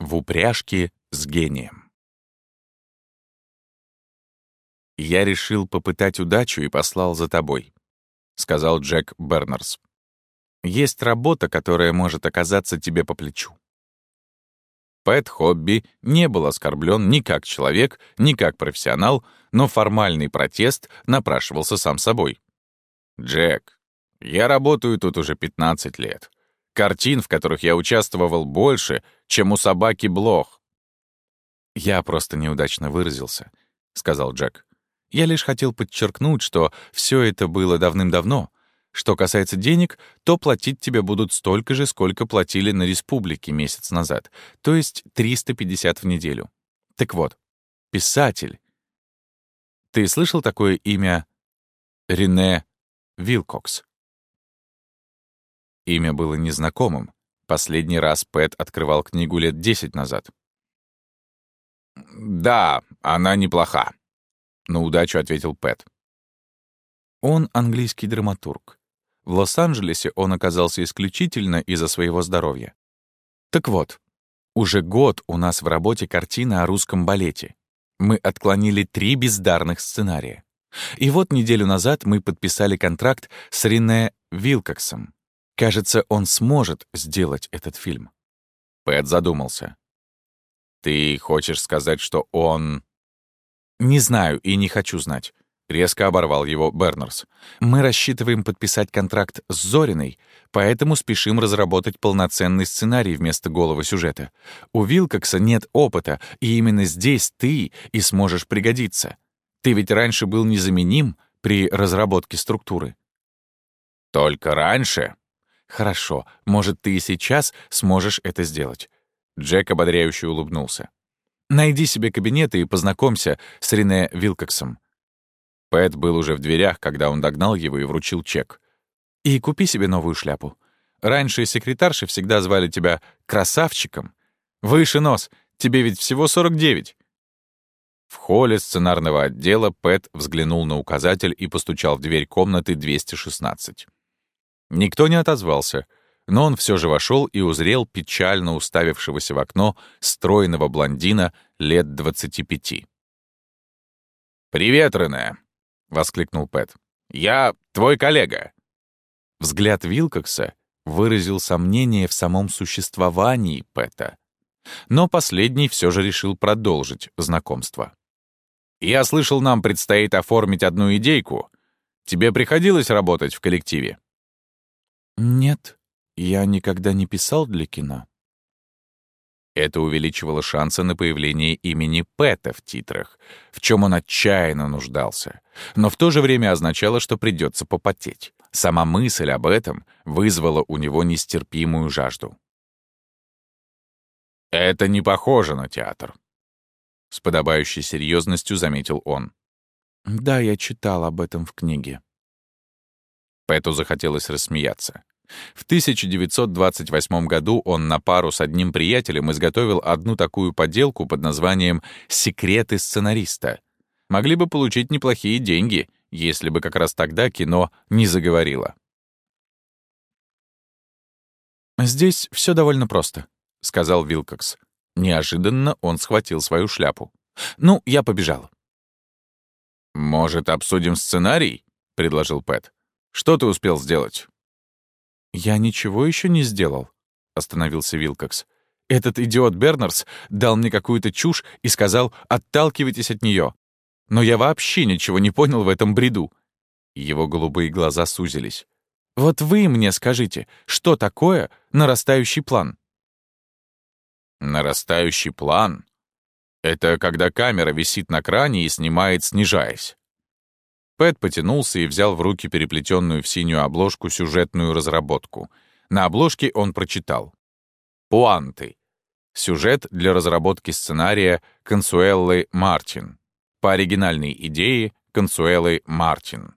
в упряжке с гением. «Я решил попытать удачу и послал за тобой», — сказал Джек Бернерс. «Есть работа, которая может оказаться тебе по плечу». Пэт Хобби не был оскорблен ни как человек, ни как профессионал, но формальный протест напрашивался сам собой. «Джек, я работаю тут уже 15 лет. Картин, в которых я участвовал больше, чем у собаки Блох». «Я просто неудачно выразился», — сказал Джек. Я лишь хотел подчеркнуть, что все это было давным-давно. Что касается денег, то платить тебе будут столько же, сколько платили на республике месяц назад, то есть 350 в неделю. Так вот, писатель. Ты слышал такое имя Рене Вилкокс? Имя было незнакомым. Последний раз Пэт открывал книгу лет 10 назад. «Да, она неплоха», на удачу ответил Пэт. Он английский драматург. В Лос-Анджелесе он оказался исключительно из-за своего здоровья. Так вот, уже год у нас в работе картина о русском балете. Мы отклонили три бездарных сценария. И вот неделю назад мы подписали контракт с Рене Вилкоксом. Кажется, он сможет сделать этот фильм. Пэт задумался. «Ты хочешь сказать, что он...» «Не знаю и не хочу знать», — резко оборвал его Бернерс. «Мы рассчитываем подписать контракт с Зориной, поэтому спешим разработать полноценный сценарий вместо голого сюжета. У Вилкокса нет опыта, и именно здесь ты и сможешь пригодиться. Ты ведь раньше был незаменим при разработке структуры». «Только раньше?» «Хорошо, может, ты и сейчас сможешь это сделать». Джек ободряюще улыбнулся. Найди себе кабинет и познакомься с Рене Вилкоксом». Пэт был уже в дверях, когда он догнал его и вручил чек. «И купи себе новую шляпу. Раньше секретарши всегда звали тебя красавчиком. Выше нос, тебе ведь всего 49». В холле сценарного отдела Пэт взглянул на указатель и постучал в дверь комнаты 216. Никто не отозвался — но он все же вошел и узрел печально уставившегося в окно стройного блондина лет 25. «Привет, Рене!» — воскликнул Пэт. «Я твой коллега!» Взгляд Вилкокса выразил сомнение в самом существовании Пэта. Но последний все же решил продолжить знакомство. «Я слышал, нам предстоит оформить одну идейку. Тебе приходилось работать в коллективе?» «Нет», я никогда не писал для кино. Это увеличивало шансы на появление имени Пэта в титрах, в чем он отчаянно нуждался, но в то же время означало, что придется попотеть. Сама мысль об этом вызвала у него нестерпимую жажду. «Это не похоже на театр», — с подобающей серьезностью заметил он. «Да, я читал об этом в книге». Пэту захотелось рассмеяться. В 1928 году он на пару с одним приятелем изготовил одну такую поделку под названием «Секреты сценариста». Могли бы получить неплохие деньги, если бы как раз тогда кино не заговорило. «Здесь все довольно просто», — сказал Вилкокс. Неожиданно он схватил свою шляпу. «Ну, я побежал». «Может, обсудим сценарий?» — предложил Пэт. «Что ты успел сделать?» «Я ничего еще не сделал», — остановился Вилкокс. «Этот идиот Бернерс дал мне какую-то чушь и сказал, отталкивайтесь от нее. Но я вообще ничего не понял в этом бреду». Его голубые глаза сузились. «Вот вы мне скажите, что такое нарастающий план?» «Нарастающий план? Это когда камера висит на кране и снимает, снижаясь. Пэт потянулся и взял в руки переплетенную в синюю обложку сюжетную разработку. На обложке он прочитал. «Пуанты. Сюжет для разработки сценария Консуэллы Мартин. По оригинальной идее Консуэллы Мартин».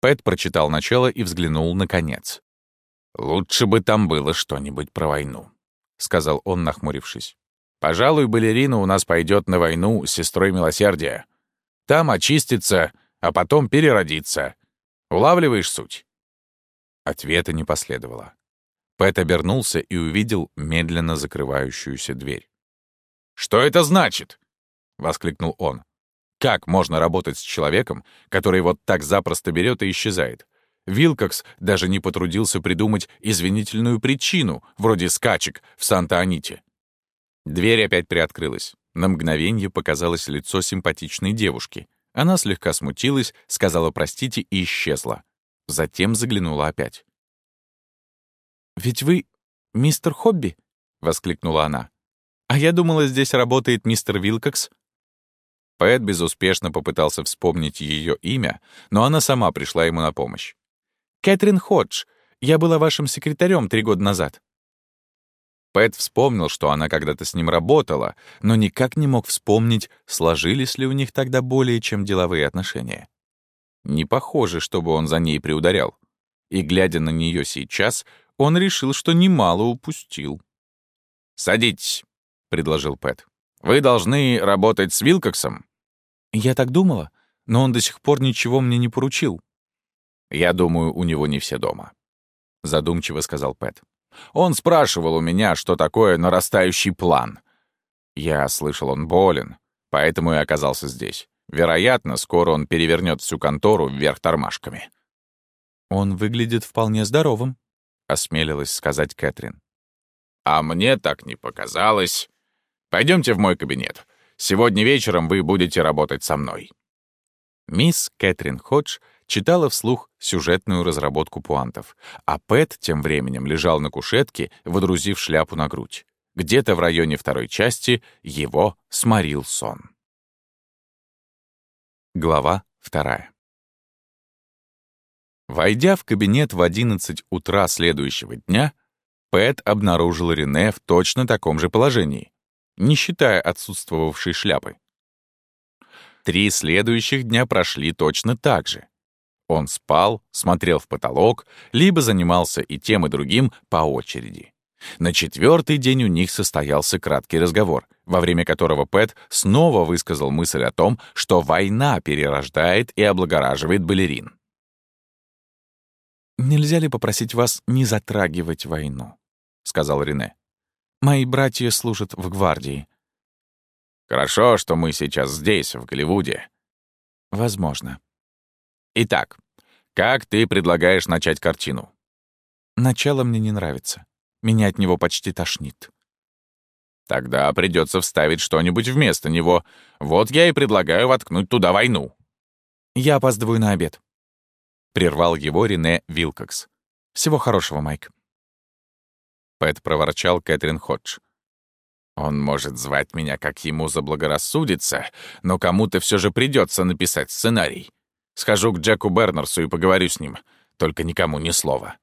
Пэт прочитал начало и взглянул на конец. «Лучше бы там было что-нибудь про войну», — сказал он, нахмурившись. «Пожалуй, балерина у нас пойдет на войну с сестрой милосердия. Там очистится а потом переродиться. Улавливаешь суть?» Ответа не последовало. Пэт обернулся и увидел медленно закрывающуюся дверь. «Что это значит?» — воскликнул он. «Как можно работать с человеком, который вот так запросто берет и исчезает? Вилкокс даже не потрудился придумать извинительную причину, вроде скачек в Санта-Аните. Дверь опять приоткрылась. На мгновение показалось лицо симпатичной девушки. Она слегка смутилась, сказала «простите» и исчезла. Затем заглянула опять. «Ведь вы мистер Хобби?» — воскликнула она. «А я думала, здесь работает мистер Вилкокс». Пэт безуспешно попытался вспомнить ее имя, но она сама пришла ему на помощь. «Кэтрин Ходж. Я была вашим секретарем три года назад». Пэт вспомнил, что она когда-то с ним работала, но никак не мог вспомнить, сложились ли у них тогда более чем деловые отношения. Не похоже, чтобы он за ней приударял. И, глядя на нее сейчас, он решил, что немало упустил. «Садитесь», — предложил Пэт. «Вы должны работать с Вилкоксом». «Я так думала, но он до сих пор ничего мне не поручил». «Я думаю, у него не все дома», — задумчиво сказал Пэт. Он спрашивал у меня, что такое нарастающий план. Я слышал, он болен, поэтому и оказался здесь. Вероятно, скоро он перевернет всю контору вверх тормашками. «Он выглядит вполне здоровым», — осмелилась сказать Кэтрин. «А мне так не показалось. Пойдемте в мой кабинет. Сегодня вечером вы будете работать со мной». Мисс Кэтрин Ходж читала вслух сюжетную разработку пуантов, а Пэт тем временем лежал на кушетке, водрузив шляпу на грудь. Где-то в районе второй части его сморил сон. Глава вторая. Войдя в кабинет в 11 утра следующего дня, Пэт обнаружил Рене в точно таком же положении, не считая отсутствовавшей шляпы. Три следующих дня прошли точно так же. Он спал, смотрел в потолок, либо занимался и тем, и другим по очереди. На четвертый день у них состоялся краткий разговор, во время которого Пэт снова высказал мысль о том, что война перерождает и облагораживает балерин. «Нельзя ли попросить вас не затрагивать войну?» — сказал Рене. «Мои братья служат в гвардии». «Хорошо, что мы сейчас здесь, в Голливуде». «Возможно», Итак, как ты предлагаешь начать картину? Начало мне не нравится. Меня от него почти тошнит. Тогда придется вставить что-нибудь вместо него. Вот я и предлагаю воткнуть туда войну. Я опаздываю на обед. Прервал его Рене Вилкокс. Всего хорошего, Майк. Пэт проворчал Кэтрин Ходж. Он может звать меня, как ему заблагорассудится, но кому-то все же придется написать сценарий. Схожу к Джеку Бернерсу и поговорю с ним. Только никому ни слова».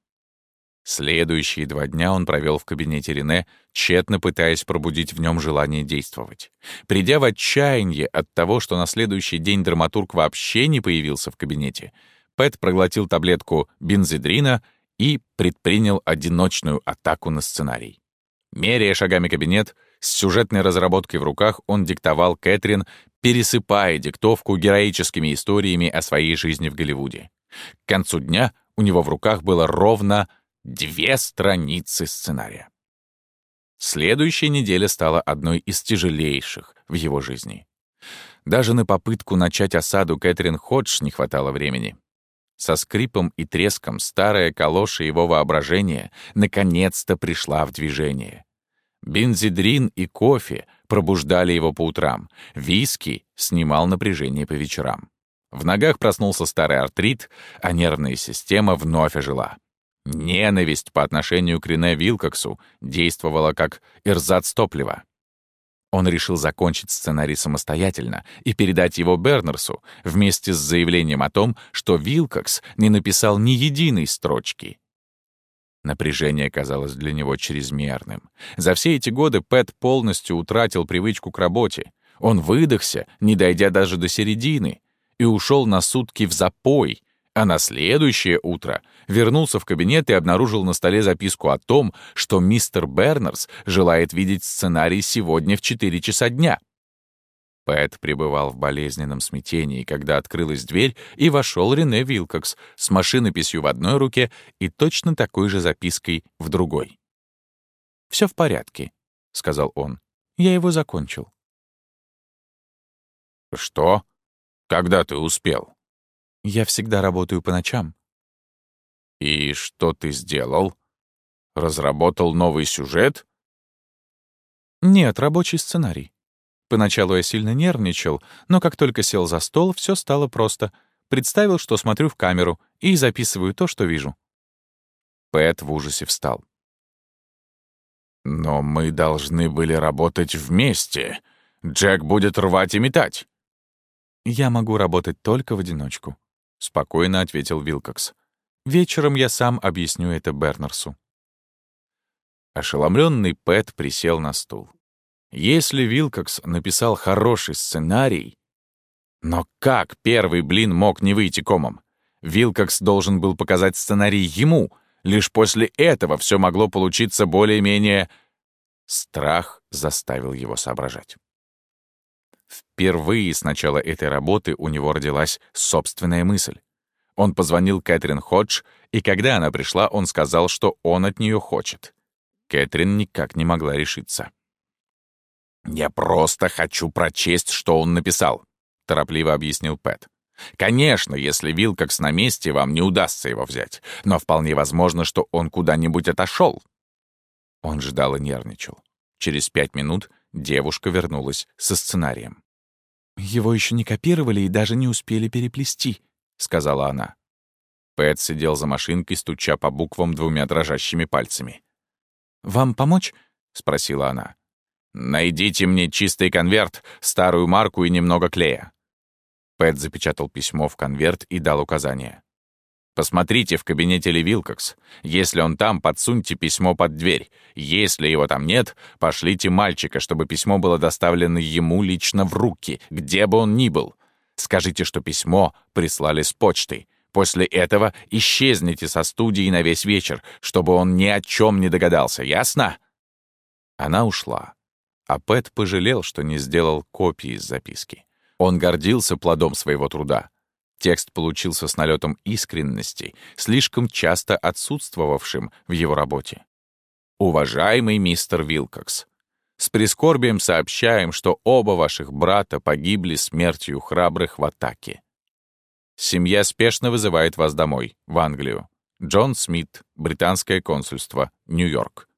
Следующие два дня он провел в кабинете Рене, тщетно пытаясь пробудить в нем желание действовать. Придя в отчаяние от того, что на следующий день драматург вообще не появился в кабинете, Пэт проглотил таблетку бензидрина и предпринял одиночную атаку на сценарий. Меряя шагами кабинет, с сюжетной разработкой в руках он диктовал Кэтрин, пересыпая диктовку героическими историями о своей жизни в Голливуде. К концу дня у него в руках было ровно две страницы сценария. Следующая неделя стала одной из тяжелейших в его жизни. Даже на попытку начать осаду Кэтрин Ходж не хватало времени. Со скрипом и треском старая калоша его воображения наконец-то пришла в движение. Бензидрин и кофе пробуждали его по утрам. Виски снимал напряжение по вечерам. В ногах проснулся старый артрит, а нервная система вновь ожила. Ненависть по отношению к Рене Вилкоксу действовала как эрзац топлива. Он решил закончить сценарий самостоятельно и передать его Бернерсу вместе с заявлением о том, что Вилкокс не написал ни единой строчки — Напряжение казалось для него чрезмерным. За все эти годы Пэт полностью утратил привычку к работе. Он выдохся, не дойдя даже до середины, и ушел на сутки в запой, а на следующее утро вернулся в кабинет и обнаружил на столе записку о том, что мистер Бернерс желает видеть сценарий сегодня в 4 часа дня. Пэт пребывал в болезненном смятении, когда открылась дверь, и вошел Рене Вилкокс с машинописью в одной руке и точно такой же запиской в другой. «Все в порядке», — сказал он. Я его закончил. «Что? Когда ты успел?» «Я всегда работаю по ночам». «И что ты сделал? Разработал новый сюжет?» «Нет, рабочий сценарий. Поначалу я сильно нервничал, но как только сел за стол, все стало просто. Представил, что смотрю в камеру и записываю то, что вижу». Пэт в ужасе встал. «Но мы должны были работать вместе. Джек будет рвать и метать». «Я могу работать только в одиночку», — спокойно ответил Вилкокс. «Вечером я сам объясню это Бернерсу». Ошеломленный Пэт присел на стул. Если Вилкокс написал хороший сценарий... Но как первый блин мог не выйти комом? Вилкокс должен был показать сценарий ему. Лишь после этого все могло получиться более-менее... Страх заставил его соображать. Впервые с начала этой работы у него родилась собственная мысль. Он позвонил Кэтрин Ходж, и когда она пришла, он сказал, что он от нее хочет. Кэтрин никак не могла решиться. «Я просто хочу прочесть, что он написал», — торопливо объяснил Пэт. «Конечно, если Вилкокс на месте, вам не удастся его взять, но вполне возможно, что он куда-нибудь отошел». Он ждал и нервничал. Через пять минут девушка вернулась со сценарием. «Его еще не копировали и даже не успели переплести», — сказала она. Пэт сидел за машинкой, стуча по буквам двумя дрожащими пальцами. «Вам помочь?» — спросила она. «Найдите мне чистый конверт, старую марку и немного клея». Пэт запечатал письмо в конверт и дал указание. «Посмотрите в кабинете Ли Вилкокс. Если он там, подсуньте письмо под дверь. Если его там нет, пошлите мальчика, чтобы письмо было доставлено ему лично в руки, где бы он ни был. Скажите, что письмо прислали с почтой. После этого исчезните со студии на весь вечер, чтобы он ни о чем не догадался, ясно?» Она ушла, а Пэт пожалел, что не сделал копии из записки. Он гордился плодом своего труда, Текст получился с налетом искренности, слишком часто отсутствовавшим в его работе. «Уважаемый мистер Вилкокс, с прискорбием сообщаем, что оба ваших брата погибли смертью храбрых в атаке. Семья спешно вызывает вас домой, в Англию. Джон Смит, британское консульство, Нью-Йорк.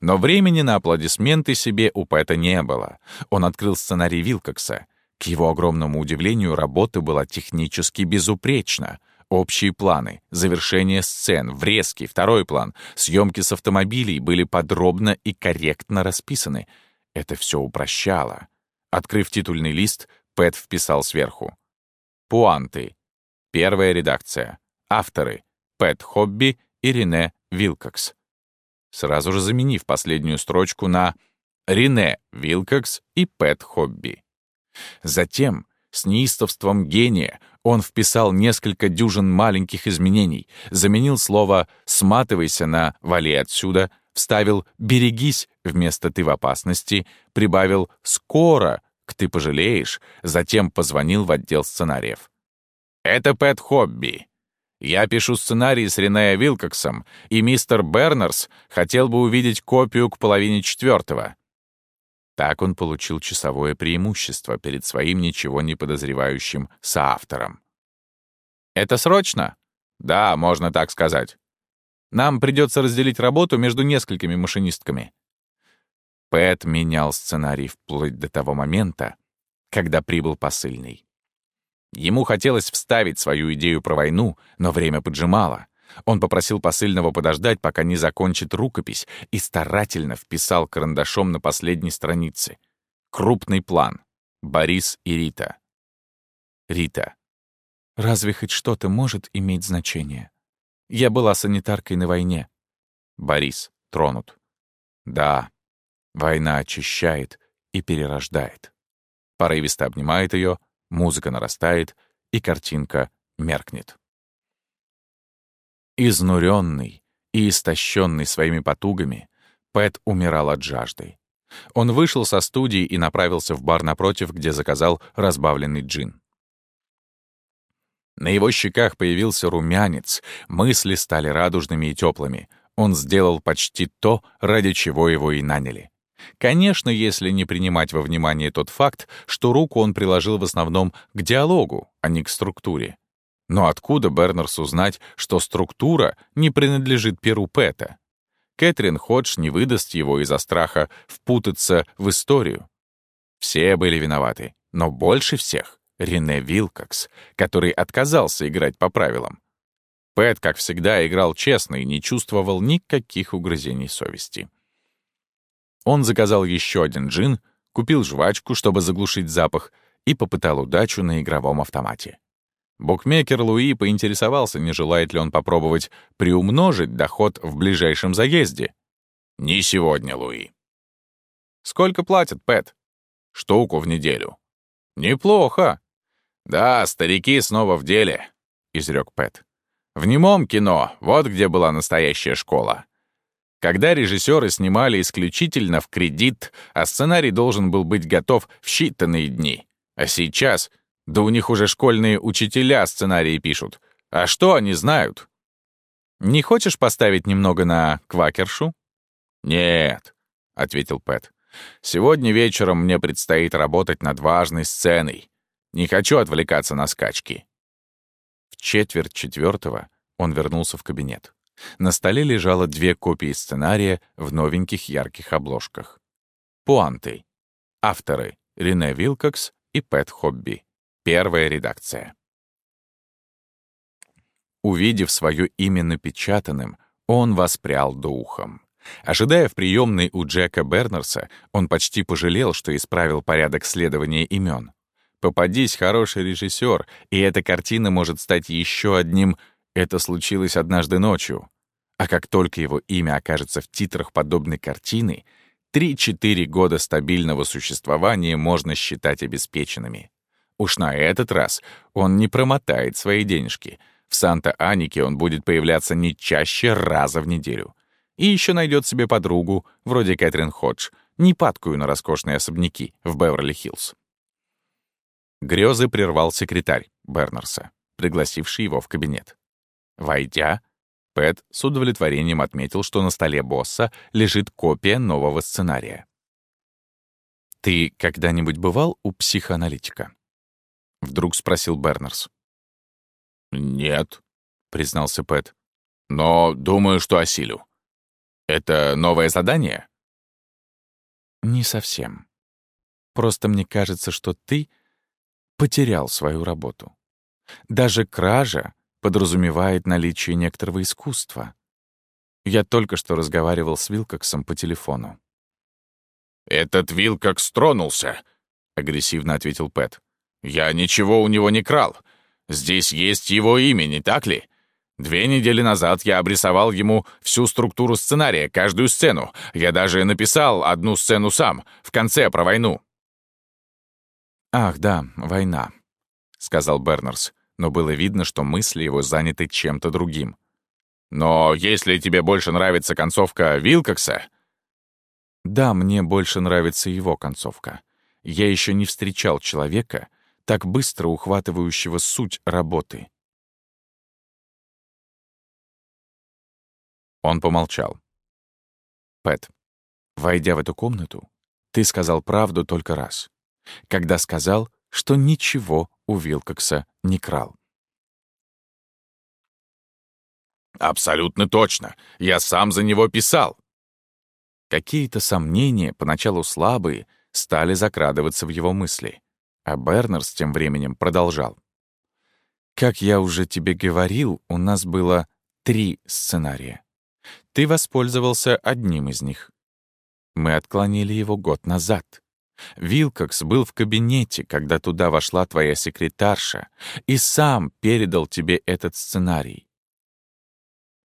Но времени на аплодисменты себе у Пэта не было. Он открыл сценарий Вилкокса — к его огромному удивлению, работа была технически безупречна. Общие планы, завершение сцен, врезки, второй план, съемки с автомобилей были подробно и корректно расписаны. Это все упрощало. Открыв титульный лист, Пэт вписал сверху. Пуанты. Первая редакция. Авторы. Пэт Хобби и Рене Вилкокс. Сразу же заменив последнюю строчку на Рене Вилкокс и Пэт Хобби. Затем, с неистовством гения, он вписал несколько дюжин маленьких изменений, заменил слово «сматывайся» на «вали отсюда», вставил «берегись» вместо «ты в опасности», прибавил «скоро» к «ты пожалеешь», затем позвонил в отдел сценариев. «Это Пэт Хобби. Я пишу сценарий с Рене Вилкоксом, и мистер Бернерс хотел бы увидеть копию к половине четвертого. Так он получил часовое преимущество перед своим ничего не подозревающим соавтором. «Это срочно?» «Да, можно так сказать. Нам придется разделить работу между несколькими машинистками». Пэт менял сценарий вплоть до того момента, когда прибыл посыльный. Ему хотелось вставить свою идею про войну, но время поджимало. Он попросил посыльного подождать, пока не закончит рукопись, и старательно вписал карандашом на последней странице. Крупный план. Борис и Рита. Рита. «Разве хоть что-то может иметь значение? Я была санитаркой на войне». Борис. Тронут. Да, война очищает и перерождает. Порывисто обнимает ее, музыка нарастает, и картинка меркнет. Изнуренный и истощенный своими потугами, Пэт умирал от жажды. Он вышел со студии и направился в бар напротив, где заказал разбавленный джин. На его щеках появился румянец, мысли стали радужными и теплыми. Он сделал почти то, ради чего его и наняли. Конечно, если не принимать во внимание тот факт, что руку он приложил в основном к диалогу, а не к структуре. Но откуда Бернерс узнать, что структура не принадлежит перу Пэта? Кэтрин Ходж не выдаст его из-за страха впутаться в историю. Все были виноваты, но больше всех — Рене Вилкокс, который отказался играть по правилам. Пэт, как всегда, играл честно и не чувствовал никаких угрызений совести. Он заказал еще один джин, купил жвачку, чтобы заглушить запах, и попытал удачу на игровом автомате. Букмекер Луи поинтересовался, не желает ли он попробовать приумножить доход в ближайшем заезде. «Не сегодня, Луи». «Сколько платят, Пэт?» «Штуку в неделю». «Неплохо». «Да, старики снова в деле», — изрек Пэт. «В немом кино, вот где была настоящая школа. Когда режиссеры снимали исключительно в кредит, а сценарий должен был быть готов в считанные дни. А сейчас да у них уже школьные учителя сценарии пишут. А что они знают? Не хочешь поставить немного на квакершу? Нет, — ответил Пэт. Сегодня вечером мне предстоит работать над важной сценой. Не хочу отвлекаться на скачки. В четверть четвертого он вернулся в кабинет. На столе лежало две копии сценария в новеньких ярких обложках. Пуанты. Авторы — Рене Вилкокс и Пэт Хобби. Первая редакция. Увидев свое имя напечатанным, он воспрял духом. Ожидая в приемной у Джека Бернерса, он почти пожалел, что исправил порядок следования имен. Попадись хороший режиссер, и эта картина может стать еще одним «это случилось однажды ночью». А как только его имя окажется в титрах подобной картины, 3-4 года стабильного существования можно считать обеспеченными. Уж на этот раз он не промотает свои денежки. В Санта-Анике он будет появляться не чаще раза в неделю. И еще найдет себе подругу, вроде Кэтрин Ходж, не падкую на роскошные особняки в Беверли-Хиллз. Грезы прервал секретарь Бернерса, пригласивший его в кабинет. Войдя, Пэт с удовлетворением отметил, что на столе босса лежит копия нового сценария. «Ты когда-нибудь бывал у психоаналитика?» — вдруг спросил Бернерс. «Нет», — признался Пэт. «Но думаю, что осилю. Это новое задание?» «Не совсем. Просто мне кажется, что ты потерял свою работу. Даже кража подразумевает наличие некоторого искусства. Я только что разговаривал с Вилкоксом по телефону». «Этот Вилкокс тронулся», — агрессивно ответил Пэт. Я ничего у него не крал. Здесь есть его имя, не так ли? Две недели назад я обрисовал ему всю структуру сценария, каждую сцену. Я даже написал одну сцену сам, в конце про войну. «Ах, да, война», — сказал Бернерс, но было видно, что мысли его заняты чем-то другим. «Но если тебе больше нравится концовка Вилкокса...» «Да, мне больше нравится его концовка. Я еще не встречал человека, так быстро ухватывающего суть работы. Он помолчал. «Пэт, войдя в эту комнату, ты сказал правду только раз, когда сказал, что ничего у Вилкокса не крал». «Абсолютно точно. Я сам за него писал». Какие-то сомнения, поначалу слабые, стали закрадываться в его мысли. А Бернерс тем временем продолжал. «Как я уже тебе говорил, у нас было три сценария. Ты воспользовался одним из них. Мы отклонили его год назад. Вилкокс был в кабинете, когда туда вошла твоя секретарша, и сам передал тебе этот сценарий.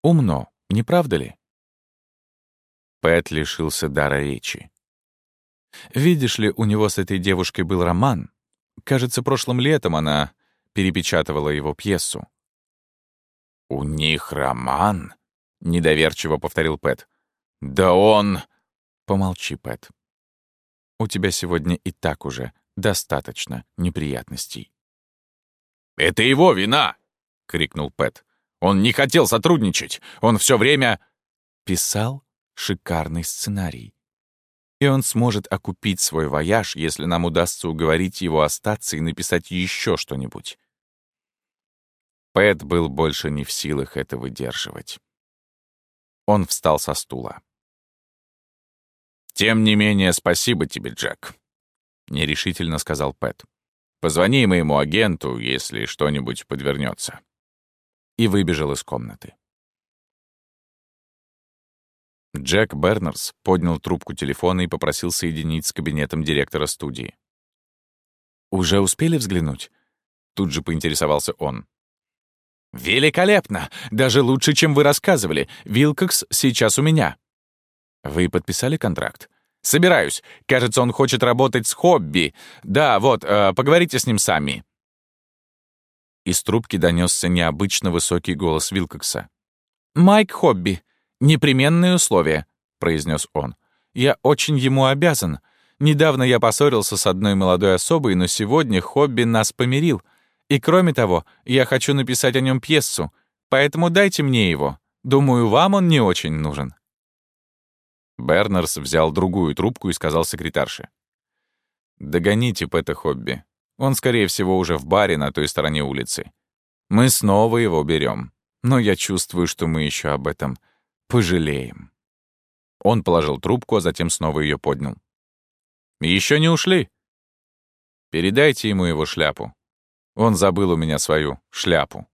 Умно, не правда ли?» Пэт лишился дара речи. Видишь ли, у него с этой девушкой был роман, Кажется, прошлым летом она перепечатывала его пьесу. «У них роман?» — недоверчиво повторил Пэт. «Да он...» «Помолчи, Пэт. У тебя сегодня и так уже достаточно неприятностей». «Это его вина!» — крикнул Пэт. «Он не хотел сотрудничать! Он все время...» Писал шикарный сценарий. и он сможет окупить свой вояж, если нам удастся уговорить его остаться и написать еще что-нибудь. Пэт был больше не в силах это выдерживать. Он встал со стула. «Тем не менее, спасибо тебе, Джек», — нерешительно сказал Пэт. «Позвони моему агенту, если что-нибудь подвернется». И выбежал из комнаты. Джек Бернерс поднял трубку телефона и попросил соединить с кабинетом директора студии. «Уже успели взглянуть?» Тут же поинтересовался он. «Великолепно! Даже лучше, чем вы рассказывали. Вилкокс сейчас у меня». «Вы подписали контракт?» «Собираюсь. Кажется, он хочет работать с хобби. Да, вот, э, поговорите с ним сами». Из трубки донесся необычно высокий голос Вилкокса. «Майк Хобби, непременные условия», — произнес он. «Я очень ему обязан. Недавно я поссорился с одной молодой особой, но сегодня Хобби нас помирил. И кроме того, я хочу написать о нем пьесу, поэтому дайте мне его. Думаю, вам он не очень нужен». Бернерс взял другую трубку и сказал секретарше. «Догоните Пэта Хобби. Он, скорее всего, уже в баре на той стороне улицы. Мы снова его берем, но я чувствую, что мы еще об этом пожалеем». Он положил трубку, а затем снова ее поднял. Еще не ушли? Передайте ему его шляпу. Он забыл у меня свою шляпу.